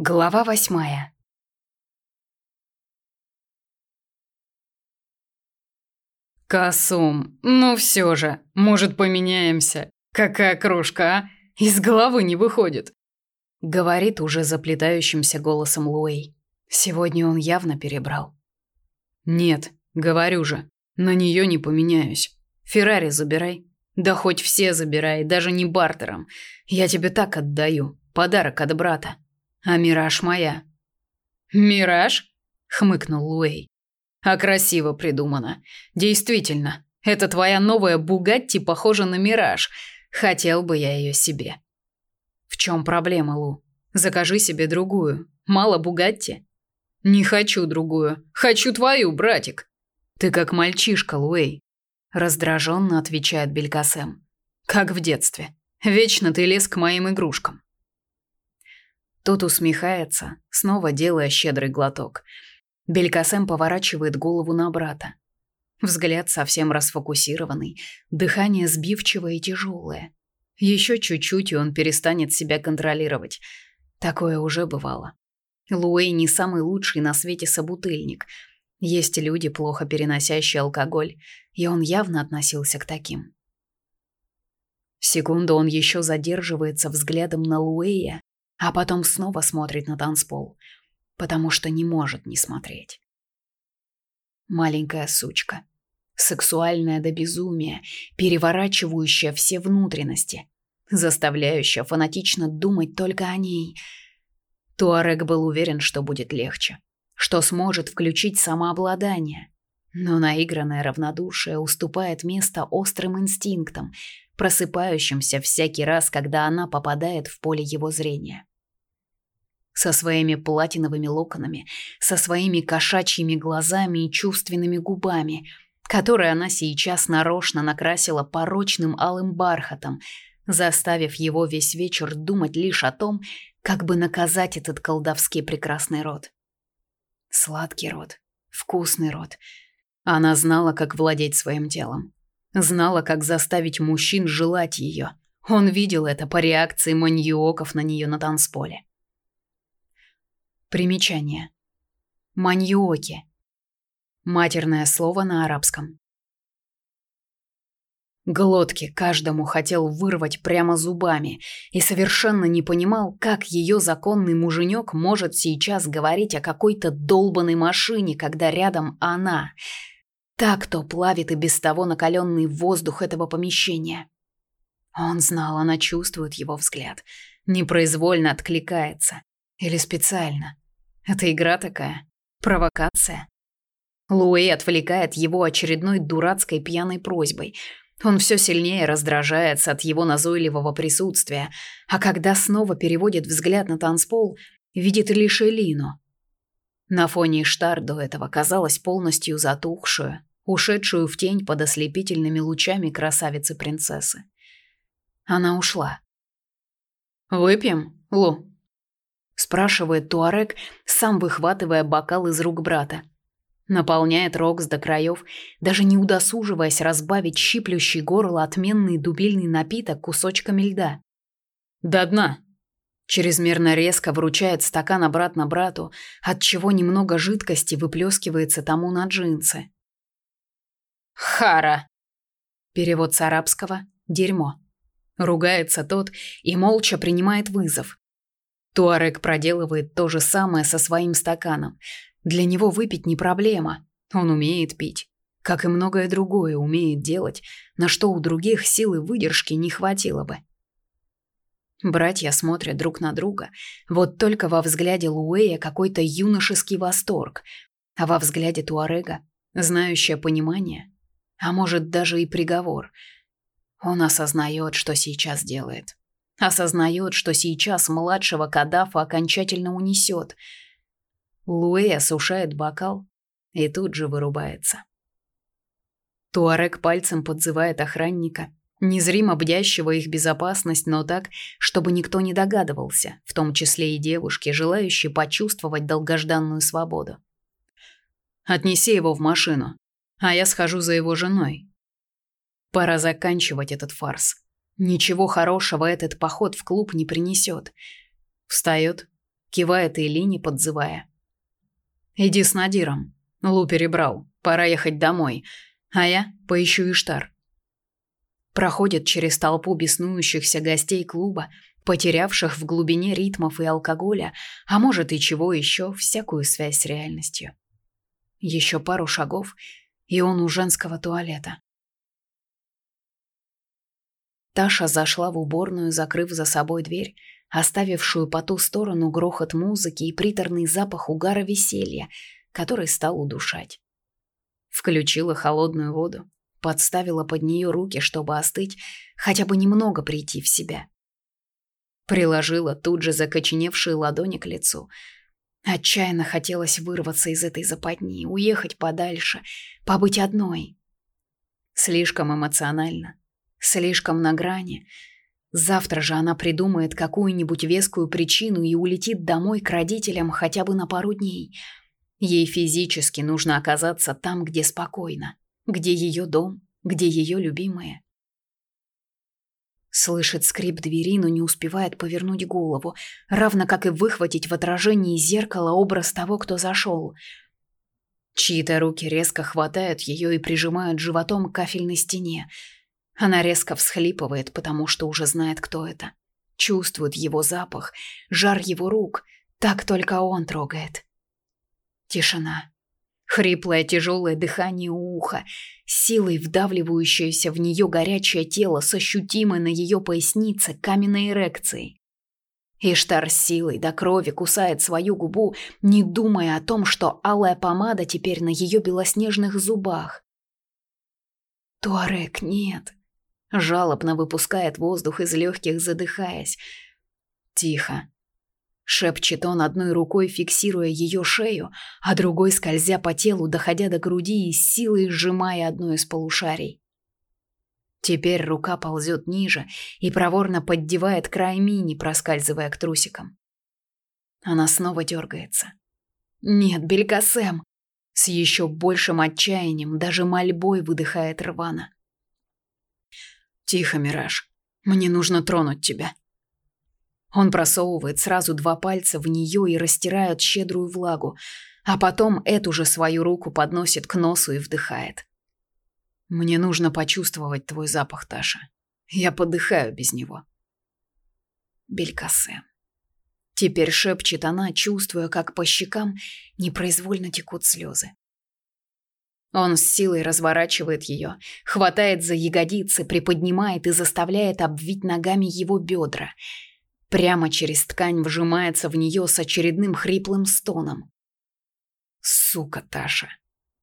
Глава восьмая. Косум, ну все же, может поменяемся? Какая крошка, а? Из головы не выходит. Говорит уже заплетающимся голосом Луэй. Сегодня он явно перебрал. Нет, говорю же, на нее не поменяюсь. Феррари забирай. Да хоть все забирай, даже не бартером. Я тебе так отдаю. Подарок от брата. А мираж моя. Мираж? хмыкнул Луэй. А красиво придумано. Действительно, это твоя новая Бугатти похожа на мираж. Хотел бы я ее себе. В чем проблема, Лу? Закажи себе другую. Мало Бугатти? Не хочу другую. Хочу твою, братик. Ты как мальчишка, Луэй. Раздраженно отвечает Белькасем. Как в детстве. Вечно ты лез к моим игрушкам. Тот усмехается, снова делая щедрый глоток. Белькасем поворачивает голову на брата. Взгляд совсем расфокусированный, дыхание сбивчивое и тяжелое. Еще чуть-чуть, и он перестанет себя контролировать. Такое уже бывало. Луэй не самый лучший на свете собутыльник. Есть люди, плохо переносящие алкоголь, и он явно относился к таким. Секунду он еще задерживается взглядом на Луэя, а потом снова смотрит на танцпол, потому что не может не смотреть. Маленькая сучка, сексуальная до безумия, переворачивающая все внутренности, заставляющая фанатично думать только о ней. Туарек был уверен, что будет легче, что сможет включить самообладание. Но наигранное равнодушие уступает место острым инстинктам, просыпающимся всякий раз, когда она попадает в поле его зрения со своими платиновыми локонами, со своими кошачьими глазами и чувственными губами, которые она сейчас нарочно накрасила порочным алым бархатом, заставив его весь вечер думать лишь о том, как бы наказать этот колдовский прекрасный род. Сладкий род, вкусный род. Она знала, как владеть своим телом. Знала, как заставить мужчин желать ее. Он видел это по реакции маньяков на нее на танцполе. Примечание. Маньоки. Матерное слово на арабском. Глотки каждому хотел вырвать прямо зубами и совершенно не понимал, как ее законный муженек может сейчас говорить о какой-то долбанной машине, когда рядом она. Так то плавит и без того накаленный воздух этого помещения. Он знал, она чувствует его взгляд, непроизвольно откликается. Или специально. Это игра такая. Провокация. Луэй отвлекает его очередной дурацкой пьяной просьбой. Он все сильнее раздражается от его назойливого присутствия, а когда снова переводит взгляд на танцпол, видит лишь Элину. На фоне Штар до этого казалась полностью затухшую, ушедшую в тень под ослепительными лучами красавицы-принцессы. Она ушла. «Выпьем, Лу?» Спрашивает Туарек, сам выхватывая бокал из рук брата. Наполняет Рокс до краев, даже не удосуживаясь разбавить щиплющий горло отменный дубильный напиток кусочками льда. «До дна!» Чрезмерно резко вручает стакан обратно брату, от чего немного жидкости выплескивается тому на джинсы. «Хара!» Перевод с арабского «дерьмо». Ругается тот и молча принимает вызов. Туарек проделывает то же самое со своим стаканом. Для него выпить не проблема. Он умеет пить. Как и многое другое умеет делать, на что у других силы выдержки не хватило бы. Братья смотрят друг на друга. Вот только во взгляде Луэя какой-то юношеский восторг, а во взгляде Туарега знающее понимание, а может даже и приговор. Он осознает, что сейчас делает. Осознает, что сейчас младшего Кадафа окончательно унесет. Луэй осушает бокал и тут же вырубается. Туарек пальцем подзывает охранника, незримо бдящего их безопасность, но так, чтобы никто не догадывался, в том числе и девушки, желающие почувствовать долгожданную свободу. «Отнеси его в машину, а я схожу за его женой. Пора заканчивать этот фарс». Ничего хорошего этот поход в клуб не принесет. Встает, кивает Элине, подзывая. «Иди с Надиром. Лу перебрал. Пора ехать домой. А я поищу Иштар». Проходит через толпу беснующихся гостей клуба, потерявших в глубине ритмов и алкоголя, а может и чего еще, всякую связь с реальностью. Еще пару шагов, и он у женского туалета. Таша зашла в уборную, закрыв за собой дверь, оставившую по ту сторону грохот музыки и приторный запах угара веселья, который стал удушать. Включила холодную воду, подставила под нее руки, чтобы остыть, хотя бы немного прийти в себя. Приложила тут же закоченевшие ладони к лицу. Отчаянно хотелось вырваться из этой западни, уехать подальше, побыть одной. Слишком эмоционально, слишком на грани. Завтра же она придумает какую-нибудь вескую причину и улетит домой к родителям хотя бы на пару дней. Ей физически нужно оказаться там, где спокойно, где ее дом, где ее любимые. Слышит скрип двери, но не успевает повернуть голову, равно как и выхватить в отражении зеркала образ того, кто зашел. Чьи-то руки резко хватают ее и прижимают животом к кафельной стене – она резко всхлипывает, потому что уже знает, кто это. Чувствует его запах, жар его рук. Так только он трогает. Тишина. Хриплое тяжелое дыхание у уха, силой вдавливающееся в нее горячее тело с ощутимой на ее пояснице каменной эрекцией. Иштар силой до крови кусает свою губу, не думая о том, что алая помада теперь на ее белоснежных зубах. Туарек, нет. Жалобно выпускает воздух из легких, задыхаясь. Тихо. Шепчет он одной рукой, фиксируя ее шею, а другой скользя по телу, доходя до груди и силой сжимая одно из полушарий. Теперь рука ползет ниже и проворно поддевает край мини, проскальзывая к трусикам. Она снова дергается. «Нет, Белькасем!» С еще большим отчаянием, даже мольбой выдыхает Рвана. «Тихо, Мираж. Мне нужно тронуть тебя». Он просовывает сразу два пальца в нее и растирает щедрую влагу, а потом эту же свою руку подносит к носу и вдыхает. «Мне нужно почувствовать твой запах, Таша. Я подыхаю без него». Белькасе. Теперь шепчет она, чувствуя, как по щекам непроизвольно текут слезы. Он с силой разворачивает ее, хватает за ягодицы, приподнимает и заставляет обвить ногами его бедра. Прямо через ткань вжимается в нее с очередным хриплым стоном. «Сука, Таша,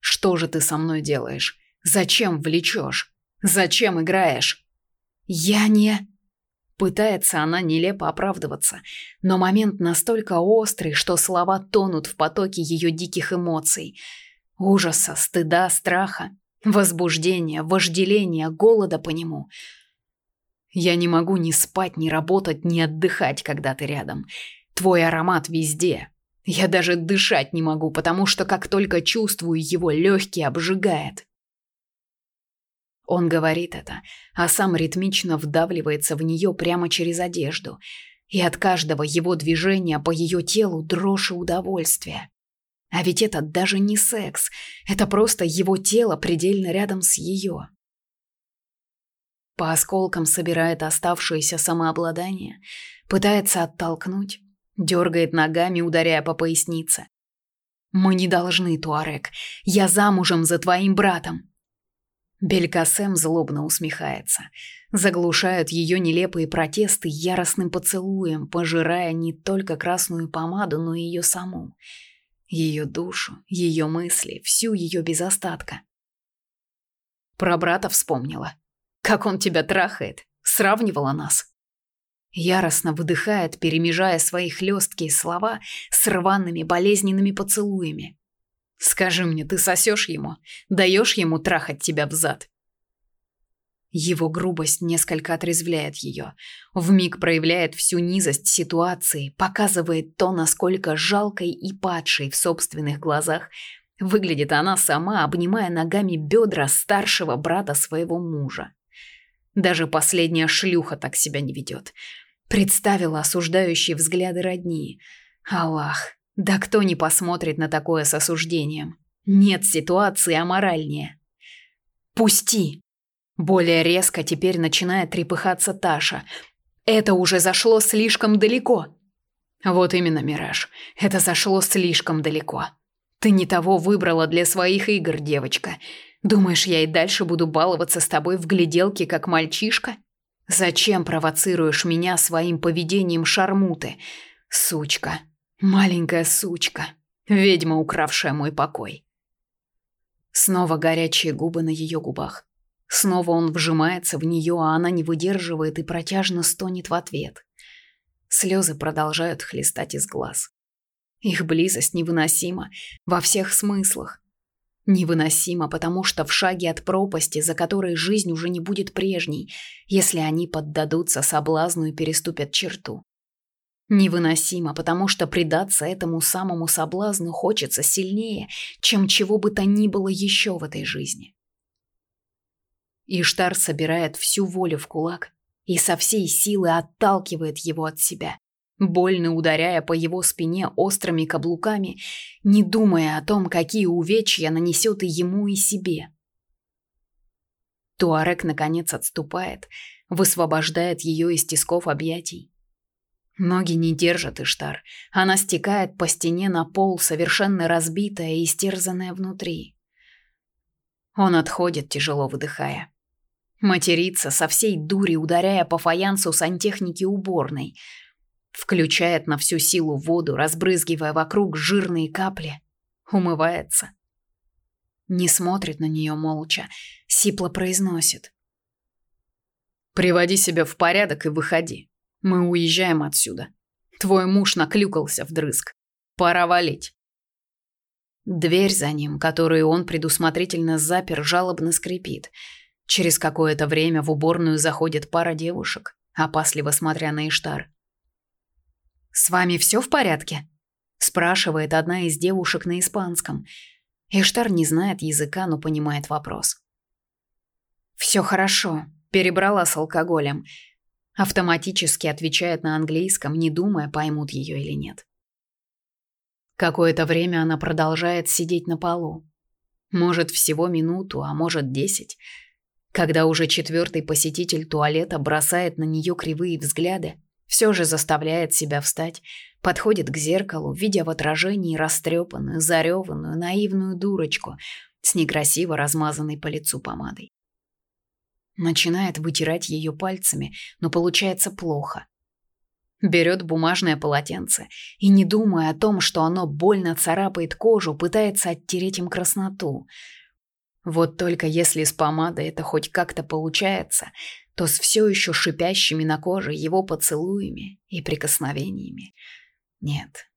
что же ты со мной делаешь? Зачем влечешь? Зачем играешь?» «Я не...» Пытается она нелепо оправдываться, но момент настолько острый, что слова тонут в потоке ее диких эмоций – Ужаса, стыда, страха, возбуждения, вожделения, голода по нему. Я не могу ни спать, ни работать, ни отдыхать, когда ты рядом. Твой аромат везде. Я даже дышать не могу, потому что как только чувствую его, легкий обжигает. Он говорит это, а сам ритмично вдавливается в нее прямо через одежду, и от каждого его движения по ее телу дрожь и удовольствие. А ведь это даже не секс, это просто его тело предельно рядом с ее. По осколкам собирает оставшееся самообладание, пытается оттолкнуть, дергает ногами, ударяя по пояснице. «Мы не должны, Туарек. Я замужем за твоим братом». Белькасем злобно усмехается. Заглушают ее нелепые протесты яростным поцелуем, пожирая не только красную помаду, но и ее саму ее душу, ее мысли, всю ее без остатка. Про брата вспомнила. Как он тебя трахает, сравнивала нас. Яростно выдыхает, перемежая свои хлесткие слова с рваными болезненными поцелуями. Скажи мне, ты сосешь ему, даешь ему трахать тебя взад? Его грубость несколько отрезвляет ее, вмиг проявляет всю низость ситуации, показывает то, насколько жалкой и падшей в собственных глазах выглядит она сама, обнимая ногами бедра старшего брата своего мужа. Даже последняя шлюха так себя не ведет. Представила осуждающие взгляды родни. Аллах, да кто не посмотрит на такое с осуждением? Нет ситуации аморальнее. Пусти. Более резко теперь начинает трепыхаться Таша. Это уже зашло слишком далеко. Вот именно, Мираж. Это зашло слишком далеко. Ты не того выбрала для своих игр, девочка. Думаешь, я и дальше буду баловаться с тобой в гляделке, как мальчишка? Зачем провоцируешь меня своим поведением шармуты? Сучка. Маленькая сучка. Ведьма, укравшая мой покой. Снова горячие губы на ее губах. Снова он вжимается в нее, а она не выдерживает и протяжно стонет в ответ. Слезы продолжают хлестать из глаз. Их близость невыносима во всех смыслах. Невыносимо, потому что в шаге от пропасти, за которой жизнь уже не будет прежней, если они поддадутся соблазну и переступят черту. Невыносимо, потому что предаться этому самому соблазну хочется сильнее, чем чего бы то ни было еще в этой жизни. Иштар собирает всю волю в кулак и со всей силы отталкивает его от себя, больно ударяя по его спине острыми каблуками, не думая о том, какие увечья нанесет и ему, и себе. Туарек наконец отступает, высвобождает ее из тисков объятий. Ноги не держат Иштар. Она стекает по стене на пол, совершенно разбитая и истерзанная внутри. Он отходит, тяжело выдыхая. Матерится со всей дури, ударяя по фаянсу сантехники уборной. Включает на всю силу воду, разбрызгивая вокруг жирные капли. Умывается. Не смотрит на нее молча, сипло произносит. «Приводи себя в порядок и выходи. Мы уезжаем отсюда. Твой муж наклюкался вдрызг. Пора валить». Дверь за ним, которую он предусмотрительно запер, жалобно скрипит. Через какое-то время в уборную заходит пара девушек, опасливо смотря на Иштар. «С вами все в порядке?» – спрашивает одна из девушек на испанском. Иштар не знает языка, но понимает вопрос. «Все хорошо», – перебрала с алкоголем. Автоматически отвечает на английском, не думая, поймут ее или нет. Какое-то время она продолжает сидеть на полу. Может, всего минуту, а может, десять – когда уже четвертый посетитель туалета бросает на нее кривые взгляды, все же заставляет себя встать, подходит к зеркалу, видя в отражении растрепанную, зареванную, наивную дурочку с некрасиво размазанной по лицу помадой. Начинает вытирать ее пальцами, но получается плохо. Берет бумажное полотенце и, не думая о том, что оно больно царапает кожу, пытается оттереть им красноту – вот только если с помадой это хоть как-то получается, то с все еще шипящими на коже его поцелуями и прикосновениями. Нет,